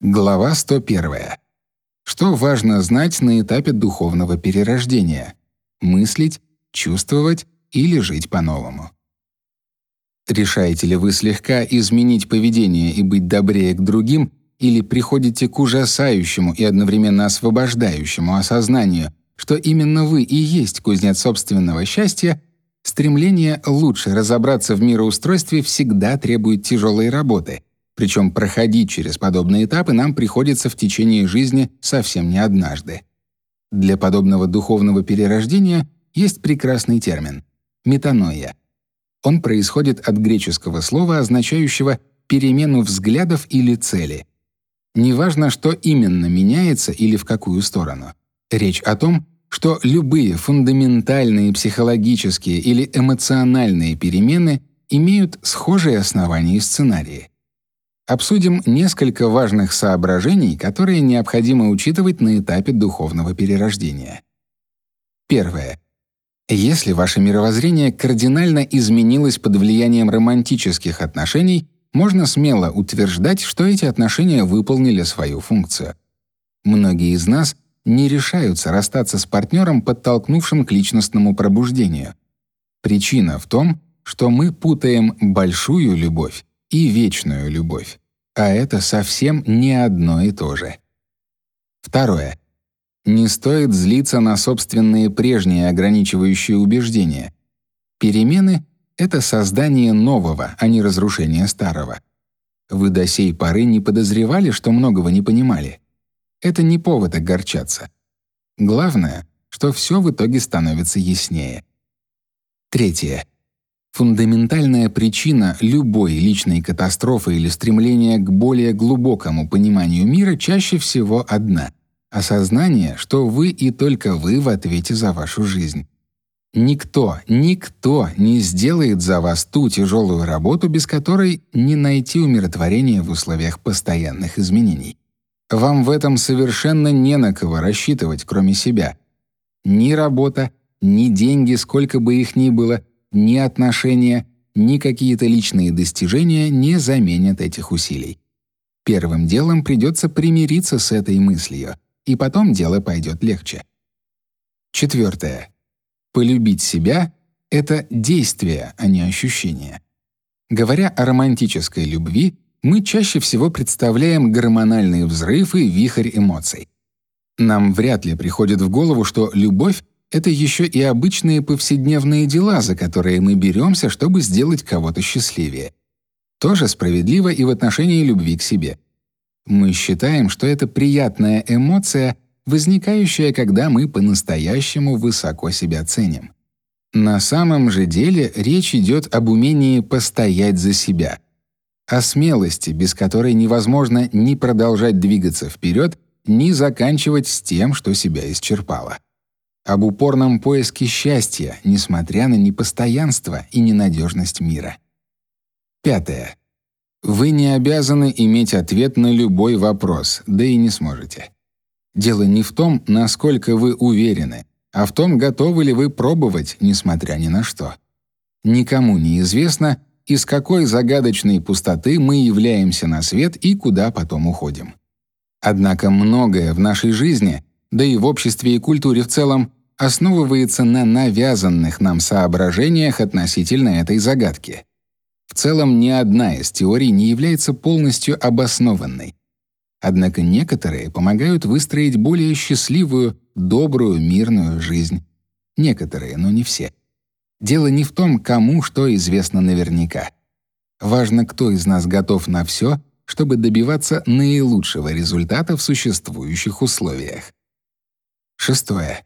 Глава 101. Что важно знать на этапе духовного перерождения? Мыслить, чувствовать или жить по-новому? Решаете ли вы слегка изменить поведение и быть добрее к другим, или приходите к ужасающему и одновременно освобождающему осознанию, что именно вы и есть кузнец собственного счастья, стремление лучше разобраться в мироустройстве всегда требует тяжелой работы, причем проходить через подобные этапы нам приходится в течение жизни совсем не однажды. Для подобного духовного перерождения есть прекрасный термин — метаноия. Он происходит от греческого слова, означающего перемену взглядов или цели. Неважно, что именно меняется или в какую сторону. Речь о том, что любые фундаментальные психологические или эмоциональные перемены имеют схожие основания и сценарии. Обсудим несколько важных соображений, которые необходимо учитывать на этапе духовного перерождения. Первое. Если ваше мировоззрение кардинально изменилось под влиянием романтических отношений, можно смело утверждать, что эти отношения выполнили свою функцию. Многие из нас не решаются расстаться с партнером, подтолкнувшим к личностному пробуждению. Причина в том, что мы путаем большую любовь и вечную любовь, а это совсем не одно и то же. Второе. Не стоит злиться на собственные прежние ограничивающие убеждения. Перемены — это создание нового, а не разрушение старого. Вы до сей поры не подозревали, что многого не понимали. Это не повод огорчаться. Главное, что все в итоге становится яснее. Третье. Фундаментальная причина любой личной катастрофы или стремления к более глубокому пониманию мира чаще всего одна осознание, что вы и только вы в ответе за вашу жизнь. Никто, никто не сделает за вас ту тяжелую работу, без которой не найти умиротворения в условиях постоянных изменений. Вам в этом совершенно не на кого рассчитывать, кроме себя. Ни работа, ни деньги, сколько бы их ни было, ни отношения, ни какие-то личные достижения не заменят этих усилий. Первым делом придется примириться с этой мыслью — и потом дело пойдет легче. Четвертое. Полюбить себя — это действие, а не ощущение. Говоря о романтической любви, мы чаще всего представляем гормональный взрыв и вихрь эмоций. Нам вряд ли приходит в голову, что любовь — это еще и обычные повседневные дела, за которые мы беремся, чтобы сделать кого-то счастливее. Тоже справедливо и в отношении любви к себе — мы считаем, что это приятная эмоция, возникающая, когда мы по-настоящему высоко себя ценим. На самом же деле речь идет об умении постоять за себя, о смелости, без которой невозможно ни продолжать двигаться вперед, ни заканчивать с тем, что себя исчерпало. Об упорном поиске счастья, несмотря на непостоянство и ненадежность мира. Пятое. Вы не обязаны иметь ответ на любой вопрос, да и не сможете. Дело не в том, насколько вы уверены, а в том, готовы ли вы пробовать, несмотря ни на что. Никому не известно, из какой загадочной пустоты мы являемся на свет и куда потом уходим. Однако многое в нашей жизни, да и в обществе и культуре в целом, основывается на навязанных нам соображениях относительно этой загадки. В целом ни одна из теорий не является полностью обоснованной. Однако некоторые помогают выстроить более счастливую, добрую, мирную жизнь. Некоторые, но не все. Дело не в том, кому что известно наверняка. Важно, кто из нас готов на все, чтобы добиваться наилучшего результата в существующих условиях. Шестое.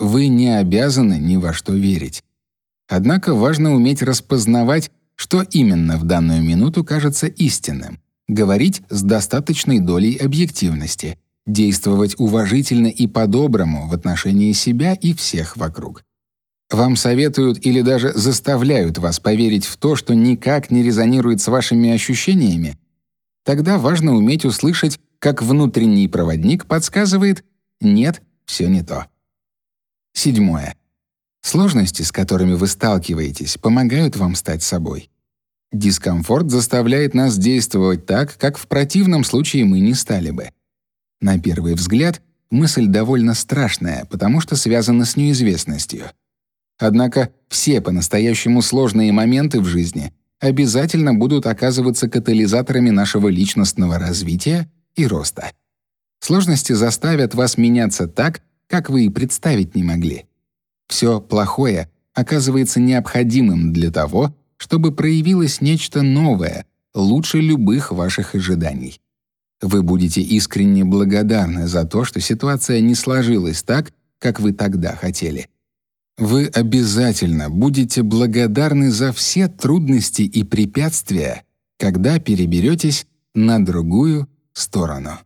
Вы не обязаны ни во что верить. Однако важно уметь распознавать, что именно в данную минуту кажется истинным, говорить с достаточной долей объективности, действовать уважительно и по-доброму в отношении себя и всех вокруг. Вам советуют или даже заставляют вас поверить в то, что никак не резонирует с вашими ощущениями? Тогда важно уметь услышать, как внутренний проводник подсказывает «нет, все не то». Седьмое. Сложности, с которыми вы сталкиваетесь, помогают вам стать собой. Дискомфорт заставляет нас действовать так, как в противном случае мы не стали бы. На первый взгляд, мысль довольно страшная, потому что связана с неизвестностью. Однако все по-настоящему сложные моменты в жизни обязательно будут оказываться катализаторами нашего личностного развития и роста. Сложности заставят вас меняться так, как вы и представить не могли. Все плохое оказывается необходимым для того, чтобы проявилось нечто новое, лучше любых ваших ожиданий. Вы будете искренне благодарны за то, что ситуация не сложилась так, как вы тогда хотели. Вы обязательно будете благодарны за все трудности и препятствия, когда переберетесь на другую сторону.